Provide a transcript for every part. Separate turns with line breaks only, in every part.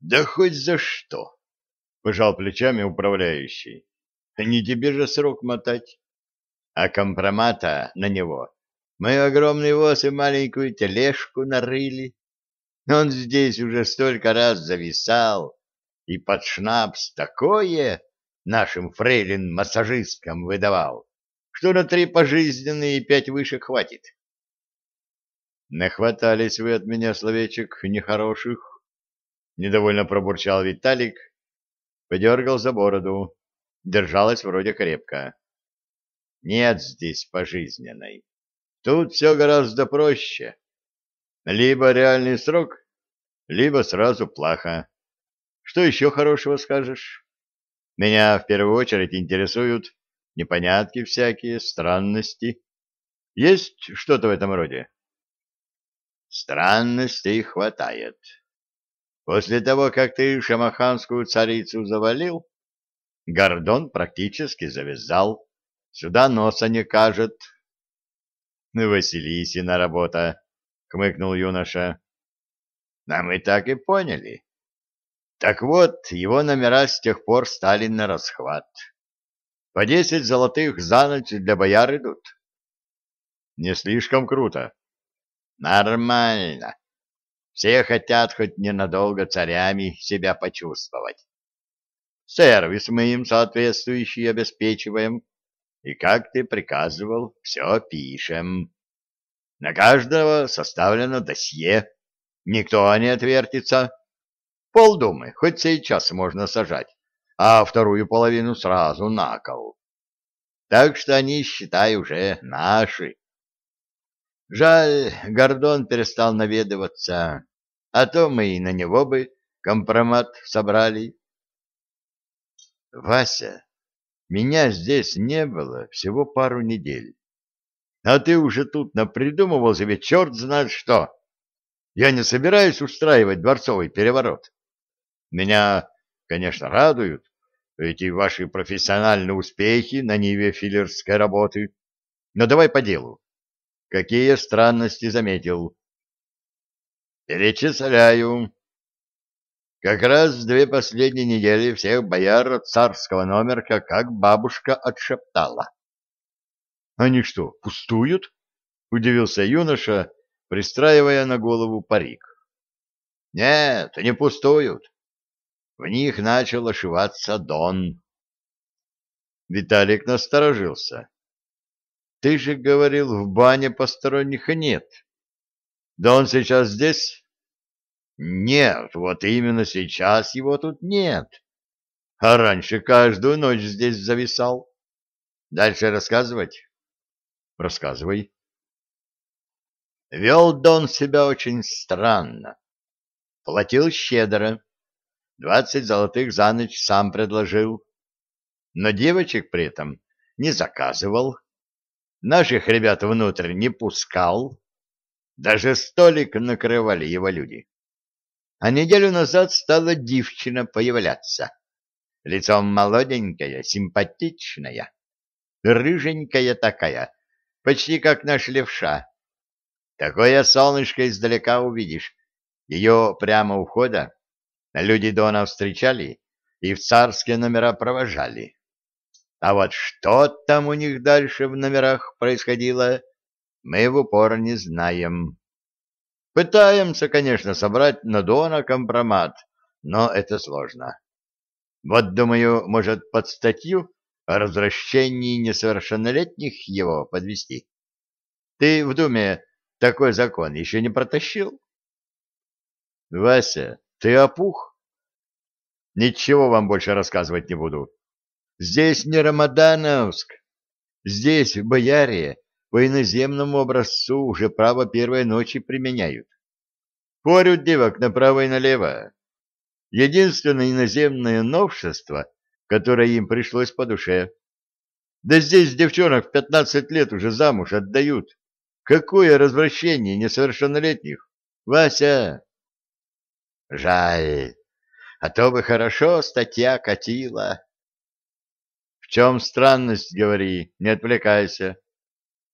Да хоть за что, пожал плечами управляющий. Не тебе же срок мотать. А компромата на него мы огромный воз и маленькую тележку нарыли. Он здесь уже столько раз зависал, и под шнапс такое нашим фрейлин-массажисткам выдавал, что на три пожизненные и пять выше хватит. Нахватались вы от меня словечек нехороших, недовольно пробурчал Виталик, подергал за бороду, держалась вроде крепко. Нет здесь пожизненной. Тут все гораздо проще. Либо реальный срок, либо сразу плохо. Что еще хорошего скажешь? Меня в первую очередь интересуют непонятки всякие, странности. Есть что-то в этом роде? Странностей хватает. После того, как ты шамаханскую царицу завалил, Гордон практически завязал, сюда носа не кажет. Василисина работа, — хмыкнул юноша. А мы так и поняли. Так вот, его номера с тех пор стали на расхват. По десять золотых за ночь для бояр идут. Не слишком круто. Нормально. Все хотят хоть ненадолго царями себя почувствовать. Сервис мы им соответствующий обеспечиваем, и, как ты приказывал, все пишем. На каждого составлено досье, никто не отвертится. Полдумы хоть сейчас можно сажать, а вторую половину сразу на кол. Так что они, считай, уже наши. Жаль, Гордон перестал наведываться, а то мы и на него бы компромат собрали. Вася, меня здесь не было всего пару недель. А ты уже тут напридумывал себе черт знает что. Я не собираюсь устраивать дворцовый переворот. Меня, конечно, радуют эти ваши профессиональные успехи на ниве филлерской работы. Но давай по делу. Какие странности заметил? Перечисляю. Как раз две последние недели всех бояр царского номерка как бабушка отшептала. Они что, пустуют? Удивился юноша, пристраивая на голову парик. Нет, не пустуют. В них начал ошиваться Дон. Виталик насторожился. Ты же говорил, в бане посторонних нет. Да он сейчас здесь? Нет, вот именно сейчас его тут нет. А раньше каждую ночь здесь зависал. Дальше рассказывать? Рассказывай. Вел Дон себя очень странно. Платил щедро. Двадцать золотых за ночь сам предложил. Но девочек при этом не заказывал. Наших ребят внутрь не пускал. Даже столик накрывали его люди. А неделю назад стала девчина появляться. Лицом молоденькая, симпатичная, рыженькая такая, почти как наш левша. Такое солнышко издалека увидишь. Ее прямо у входа Люди Дона встречали и в царские номера провожали. А вот что там у них дальше в номерах происходило, мы в упор не знаем. Пытаемся, конечно, собрать на Дона компромат, но это сложно. Вот, думаю, может, под статью о развращении несовершеннолетних его подвести. Ты в Думе такой закон еще не протащил? Вася, ты опух? Ничего вам больше рассказывать не буду. Здесь не Рамадановск. Здесь, в Бояре, по иноземному образцу уже право первой ночи применяют. Порют девок направо и налево. Единственное иноземное новшество, которое им пришлось по душе. Да здесь девчонок в пятнадцать лет уже замуж отдают. Какое развращение несовершеннолетних? Вася! Жаль, а то бы хорошо статья катила. В чем странность, говори, не отвлекайся.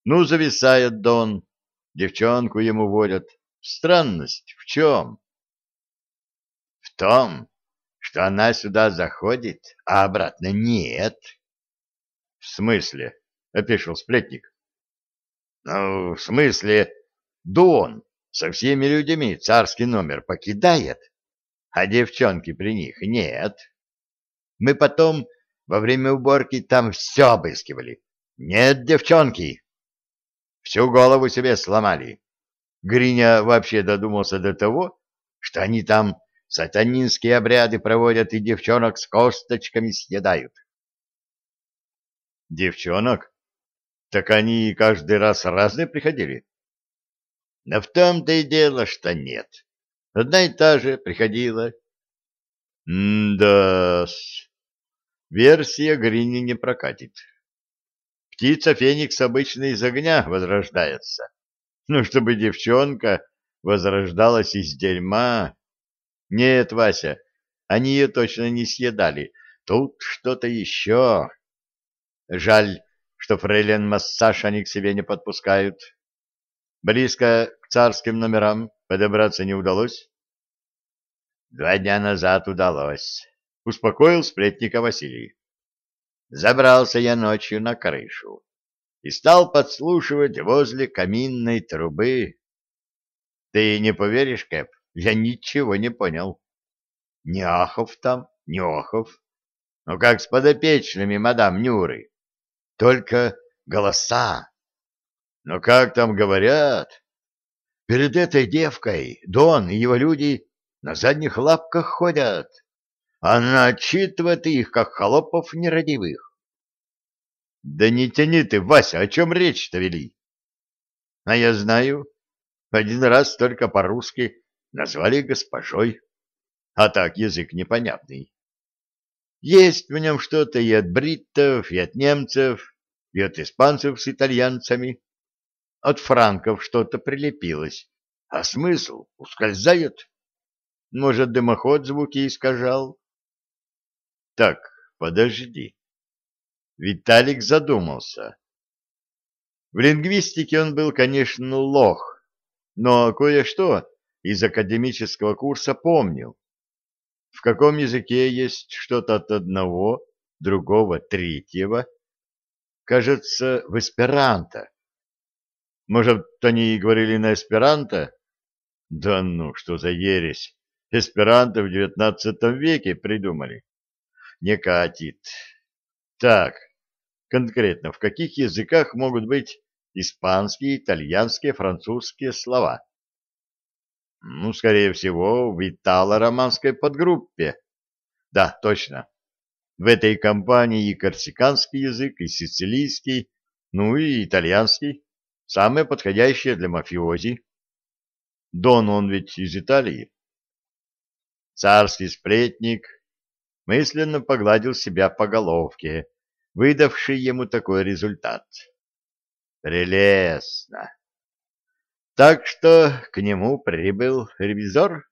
Ну, зависает Дон, девчонку ему водят. Странность в чем? В том, что она сюда заходит, а обратно нет. — В смысле? — опешил сплетник. — Ну, в смысле, Дон со всеми людьми царский номер покидает, а девчонки при них нет. Мы потом во время уборки там все обыскивали. Нет девчонки. Всю голову себе сломали. Гриня вообще додумался до того, что они там сатанинские обряды проводят и девчонок с косточками съедают. Девчонок? Так они каждый раз разные приходили? Но в том-то и дело, что нет. Одна и та же приходила. М-да-с. Версия Грини не прокатит. Птица Феникс обычно из огня возрождается. Но чтобы девчонка возрождалась из дерьма... Нет, Вася, они ее точно не съедали. Тут что-то еще. Жаль, что фрейлин массаж они к себе не подпускают. Близко к царским номерам подобраться не удалось? Два дня назад удалось, — успокоил сплетника Василий. Забрался я ночью на крышу и стал подслушивать возле каминной трубы. Ты не поверишь, Кэп, я ничего не понял. Ни ахов там, ни охов. Ну, как с подопечными мадам Нюры. Только голоса. Но как там говорят? Перед этой девкой Дон и его люди на задних лапках ходят. Она отчитывает их, как холопов нерадивых. Да не тяни ты, Вася, о чем речь-то вели? А я знаю, один раз только по-русски назвали госпожой, а так язык непонятный. Есть в нем что-то и от бриттов, и от немцев, и от испанцев с итальянцами. От франков что-то прилепилось, а смысл ускользает. Может, дымоход звуки искажал? Так, подожди. Виталик задумался. В лингвистике он был, конечно, лох, но кое-что из академического курса помнил. В каком языке есть что-то от одного, другого, третьего? Кажется, в эсперанто. Может, они и говорили на эсперанто? Да ну, что за ересь! Эсперанто в девятнадцатом веке придумали. Не катит. Так, конкретно, в каких языках могут быть испанские, итальянские, французские слова? Ну, скорее всего, в итало-романской подгруппе. Да, точно. В этой компании и корсиканский язык, и сицилийский, ну и итальянский. Самые подходящие для мафиози. Дон он ведь из Италии. Царский сплетник мысленно погладил себя по головке, выдавший ему такой результат. Прелестно. Так что к нему прибыл ревизор.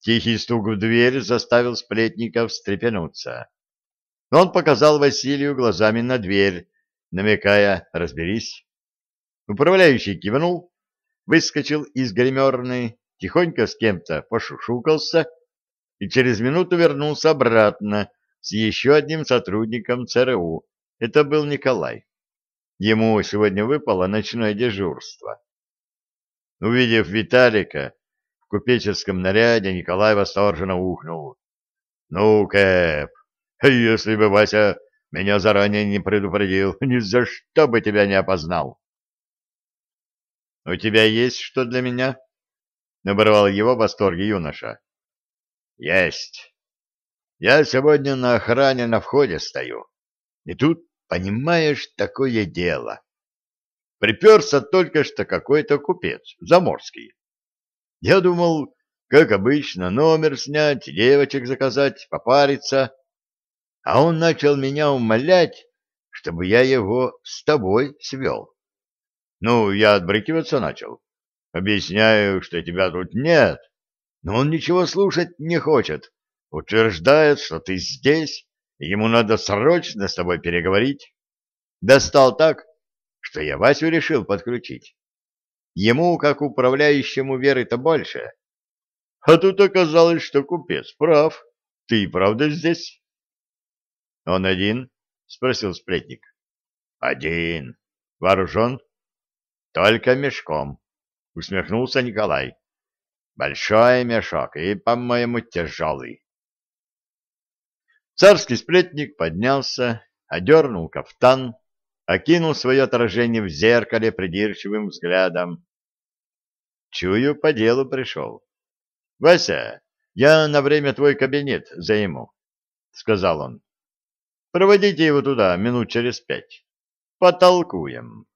Тихий стук в дверь заставил сплетника встрепенуться. Он показал Василию глазами на дверь, намекая «разберись». Управляющий кивнул, выскочил из гримерной, тихонько с кем-то пошушукался и через минуту вернулся обратно с еще одним сотрудником ЦРУ. Это был Николай. Ему сегодня выпало ночное дежурство. Увидев Виталика в купеческом наряде, Николай восторженно ухнул. — Ну, Кэп, если бы Вася меня заранее не предупредил, ни за что бы тебя не опознал. — У тебя есть что для меня? — оборвал его в восторге юноша. — Есть. Я сегодня на охране на входе стою. И тут, понимаешь, такое дело. Приперся только что какой-то купец, заморский. Я думал, как обычно, номер снять, девочек заказать, попариться а он начал меня умолять, чтобы я его с тобой свел. Ну, я отбрыкиваться начал. Объясняю, что тебя тут нет, но он ничего слушать не хочет. Утверждает, что ты здесь, и ему надо срочно с тобой переговорить. Достал так, что я Васю решил подключить. Ему, как управляющему веры-то больше. А тут оказалось, что купец прав. Ты правда здесь? — Он один? — спросил сплетник. — Один. Вооружен? — Только мешком, — усмехнулся Николай. — Большой мешок и, по-моему, тяжелый. Царский сплетник поднялся, одернул кафтан, окинул свое отражение в зеркале придирчивым взглядом. Чую, по делу пришел. — Вася, я на время твой кабинет займу, — сказал он. — Проводите его туда минут через пять. Потолкуем.